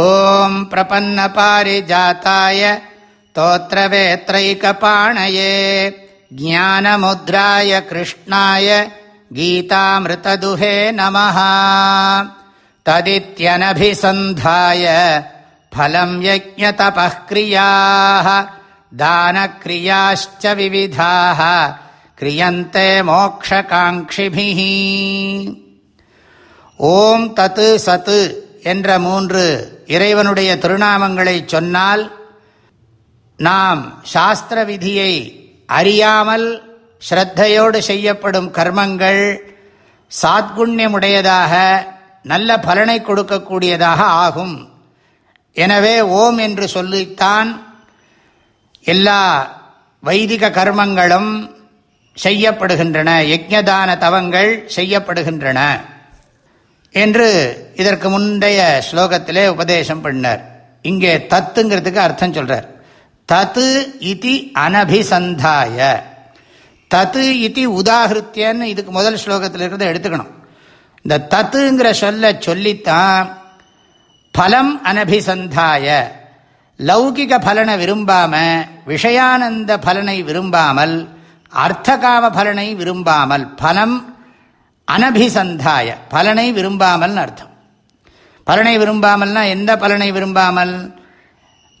ॐ प्रपन्नपारिजाताय तोत्रवेत्रैकपाणये ज्ञानमुद्राय कृष्णाय गीतामृतदुहे नमः तदित्यनभिसन्धाय फलम् यज्ञतपः क्रियाः दानक्रियाश्च विविधाः क्रियन्ते मोक्षकाङ्क्षिभिः ॐ तत् सत् என்ற மூன்று இறைவனுடைய திருநாமங்களை சொன்னால் நாம் சாஸ்திர விதியை அறியாமல் ஸ்ரத்தையோடு செய்யப்படும் கர்மங்கள் சாத்குண்யமுடையதாக நல்ல பலனை கொடுக்கக்கூடியதாக ஆகும். எனவே ஓம் என்று சொல்லித்தான் எல்லா வைதிக கர்மங்களும் செய்யப்படுகின்றன யஜ்யதான தவங்கள் செய்யப்படுகின்றன. என்று இதற்கு முந்தைய ஸ்லோகத்திலே உபதேசம் பண்ணார். இங்கே தத்துங்கிறதுக்கு அர்த்தம் சொல்றார். தத்து இதி அனபிசந்தாய. தத்து இது உதாகிருத்தியன்னு இதுக்கு முதல் ஸ்லோகத்தில் இருக்கிறத எடுத்துக்கணும். இந்த தத்துங்கிற சொல்ல சொல்லித்தான் பலம் அனபிசந்தாய. லௌகிக பலனை விரும்பாம விஷயானந்த பலனை விரும்பாமல் அர்த்தகாம பலனை விரும்பாமல் பலம் அனபிசந்தாய பலனை விரும்பாமல் அர்த்தம். பலனை விரும்பாமல்னா எந்த பலனை விரும்பாமல்?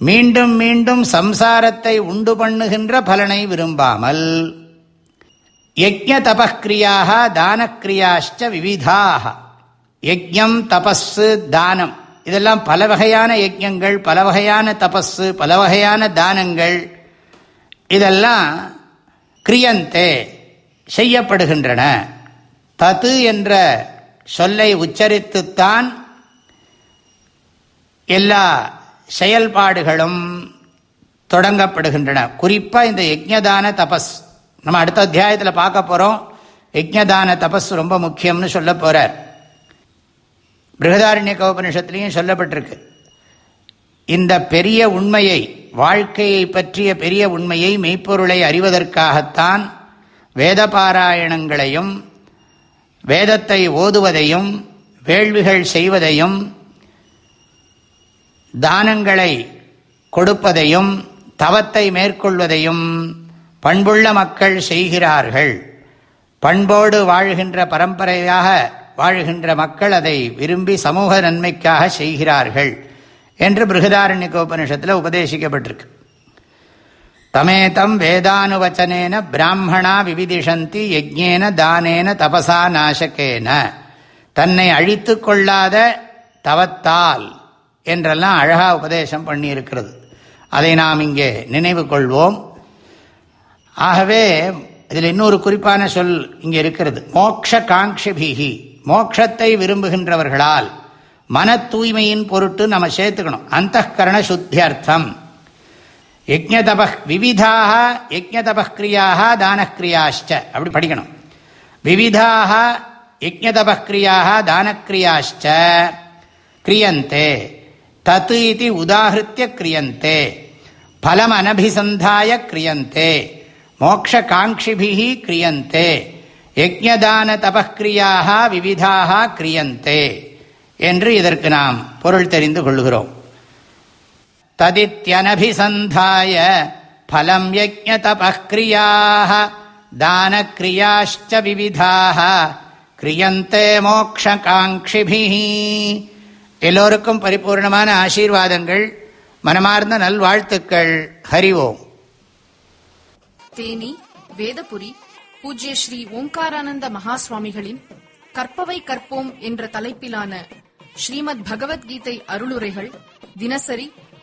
மீண்டும் மீண்டும் சம்சாரத்தை உண்டு பண்ணுகின்ற பலனை விரும்பாமல். யஜ்ய தபக்கிரியாக தானக்கிரியாச்ச விவிதாக யஜ்யம் தபஸு தானம். இதெல்லாம் பல வகையான யஜ்யங்கள் பல வகையான தபஸு பல வகையான தானங்கள். இதெல்லாம் கிரியந்தே செய்யப்படுகின்றன. தத்து என்ற சொல்லை உச்சரித்துத்தான் எல்லா செயல்பாடுகளும் தொடங்கப்படுகின்றன. குறிப்பாக இந்த யஜ்யதான தபஸ். நம்ம அடுத்த அத்தியாயத்தில் பார்க்க போகிறோம் யஜ்யதான தபஸ் ரொம்ப முக்கியம்னு சொல்ல போகிறார் பிருகதாரண்ய கௌபனிஷத்துலேயும் சொல்லப்பட்டிருக்கு. இந்த பெரிய உண்மையை வாழ்க்கையை பற்றிய பெரிய உண்மையை மெய்ப்பொருளை அறிவதற்காகத்தான் வேத பாராயணங்களையும் வேதத்தை ஓதுவதையும் வேள்விகள் செய்வதையும் தானங்களை கொடுப்பதையும் தவத்தை மேற்கொள்வதையும் பண்புள்ள மக்கள் செய்கிறார்கள். பண்போடு வாழ்கின்ற பரம்பரையாக வாழ்கின்ற மக்கள் அதை விரும்பி சமூக நன்மைக்காக செய்கிறார்கள் என்று பிருகதாரண்யக்க உபநிஷத்தில் உபதேசிக்கப்பட்டிருக்கு. தமேதம் வேதானுவச்சனேன பிராமணா விவிதிஷந்தி யஜ்ஞேன தானேன தபசா நாசகேன தன்னை அழித்து கொள்ளாத தவத்தால் என்றெல்லாம் அழகா உபதேசம் பண்ணியிருக்கிறது. அதை நாம் இங்கே நினைவு கொள்வோம். ஆகவே இதில் இன்னொரு குறிப்பான சொல் இங்கே இருக்கிறது. மோக்ஷ காங்கிபிகி மோக்ஷத்தை விரும்புகின்றவர்களால் மன தூய்மையின் பொருட்டு நம்ம சேர்த்துக்கணும். அந்த கரண சுத்தியர்த்தம். யஜ்யதப விவிதாக யஜ்யதபக்ரியாக தானக்ரியாச்ச அப்படி படிக்கணும் விவிதாக யஜ்யதபக்ரியாக தானக்ரியாச்ச கிரியந்தே தத்து இது உதாகிருத்திய கிரியந்தே பலம் அனபிசந்தாய கிரியந்தே மோட்ச மோக்ஷகாங்கிபிகி கிரியந்தே யஜ்ஞதான தபக்ரியாக விவிதாக கிரியந்தே என்று இதற்கு நாம் பொருள் தெரிந்து கொள்கிறோம் ததித்யனபிசந்தாய பலம் யஜ்ஞதபக்ரியாக தானக்ரியாச்ச விவிதாக கிரியந்தே மோக்ஷகாங்கிபி எல்லோருக்கும் பரிபூர்ணமான ஆசீர்வாதங்கள் மனமார்ந்த நல்வாழ்த்துக்கள். ஹரி ஓம். தேனி வேதபுரி பூஜ்ய ஸ்ரீ ஓம்காரானந்த மகாஸ்வாமிகளின் கற்பவை கற்போம் என்ற தலைப்பிலான ஸ்ரீமத் பகவத்கீதை அருளுரைகள் தினசரி